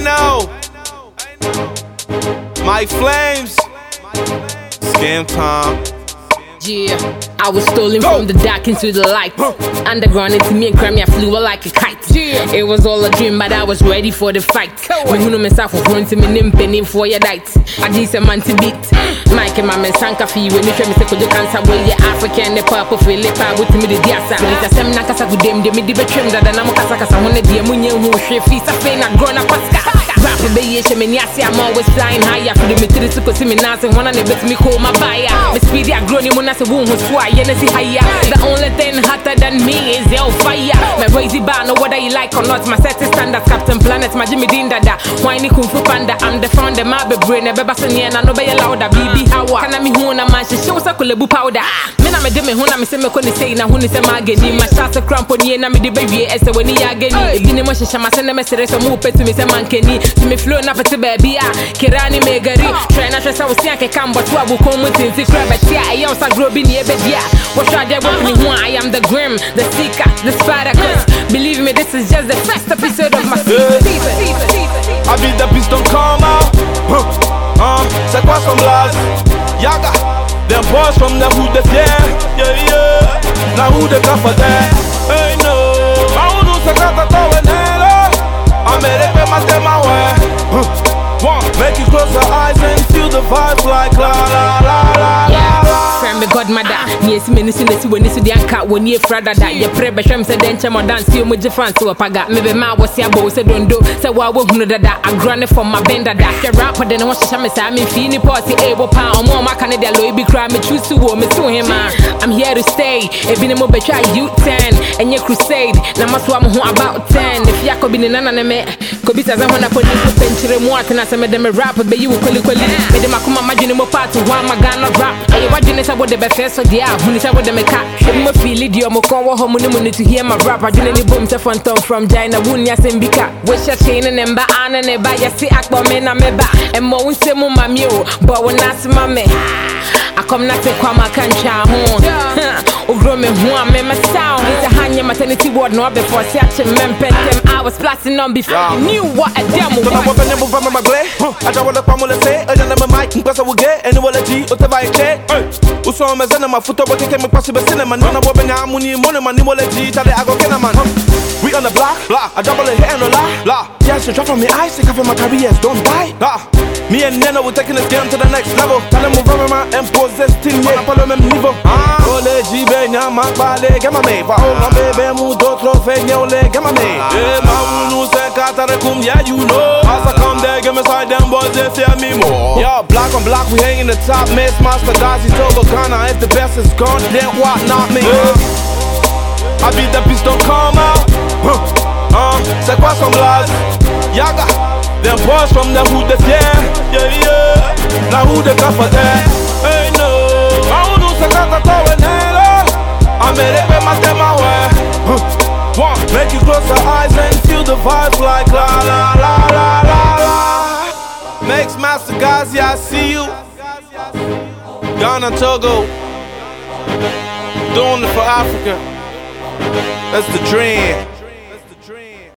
know. My flames. Scam time. Yeah, I was stolen from the dark into the light. Underground into me and Grammy, I flew like a kite. Yeah, it was all a dream, but I was ready for the fight. Me who know myself was going to me nimping for your night. I just a man to beat. Mike and my man sanka fi when you me say could you cancer boy yeah African the purple Philip I with me the diasa. It's a sem na kasa good dem dem me di betrim that na mo kasa kasa ho ne die munye hu hwe fi sa fe na grow na paska. Rap be ye she me ni ase I'm always flying higher. The me tiri so kosi me nase one na bet me call my buyer. Oh. Me speedy I grow ni mo na se wo hu so a ye na si higher. The only thing hotter than me is your fire. Oh. My crazy bar know whether you like or not. My set is standards Captain Planet my Jimmy Dean dada. Whiny kung fu panda I'm the founder my be brain e be ba so ne na no be louder mm. BB hawa. Kana me hu na man she show sa kulebu powder. Ah. Me na me de me hu na me se me ko ni say na hu ni se ma gani. My shots eh, a cramp on ye na me de be wie ese when ya gani. Ebi ne mo hyehyɛ ma se na me sere so mu pe to me se man me flow na pete baby a. Kirani me gari. Try na hwɛ sɛ wo sia keka mbɔto a tinti kura bɛhyɛ a ɛyɛ wo sa grow bi ne a. Wɔhwɛ adeɛ wɔ ne ho a I am the grim, the seeker, the spider. Cause believe me, this is just the first episode of my season. I beat the piston come out. Uh, c'est quoi son blaze? Yaga. Them boys from the hood the fier. Yeah, yeah. Now who the for there? La. Friend me godmother, ni esi me nisi nesi woni si di anka woni efra dada. Ye pre be hwem se den chemo dance yo mo je fans wo paga. Me be ma wo se abo se dondo, se wa wo hunu dada. Agrane from my bend dada. Hwe rapper de ne ho hyehyɛ me sa me fi ni party e bo pa. Omo ma ka ne de loy bi kra me choose to wo me so him a. I'm here to stay. Ebi ne mo be try U10, enye crusade. Na maso am ho about 10. If yakobi ne nana ne me, kobi sa ho na poni ko penchire mu atena se me de me rap be yi wo kweli kweli. Me de makoma madwene mo part one my Ghana rap. Eye wadwene sɛ wode bɛfɛ so deɛ a huni sɛ wode meka. Hwɛ mu afili deɛ ɔmo kɔn wɔ hɔ mu ne mu ne to hear my rap. Adwene ne bom sɛ fɔntɔn from China wonni asɛm bi ka wohyɛ kyee ne ne mba ane ne ba yɛse akpɔ me na meba ɛmmɔ wo nsɛm ma me o bɔ wo nase ma me akɔm na te kwam aka ntwa ho wogoro me ho a memɛsa wo sɛ ha nyɛ maternity ward na wabɛfɔ se akye mmɛmpɛntɛm I was plotting on before Yeah. you knew what a demo was. mwa penye mwa mwa magle Aja wale kwa mule se Eja na me mic Mpesa wuge Eni wale ji Ote va eche Uso me zene mafuta Wake ke me pasi be cinema. Nuna wabe nya amuni Mone man ni wale ji Tade ago kena man. We on the block. Block. I double a hit and a la La Yes you drop from me eyes Take from my careers Don't die La Me and Nena we taking this game to the next level. Tell them move my impose this thing Yeah. Follow mem niveau ah. Ole ji be nya ma Bale Gema me Pa o ma bebe mu do trofe Nye ole Gema me Eh ma unu se katare kum Yeah you know. As I come there Give me side them boys They fear me more. Yo block on block We hanging the top Miss Master Gazi Togo Ghana If the best is gone Then what not me? I beat the piston come out. Huh. Uh, c'est quoi son blaze? Yaga. Them boys from the hood the fier Yeah yeah. Now who the got for that? La la la la la la. Makes Master Gazi I see you. Ghana Togo. Doing it for Africa. That's the dream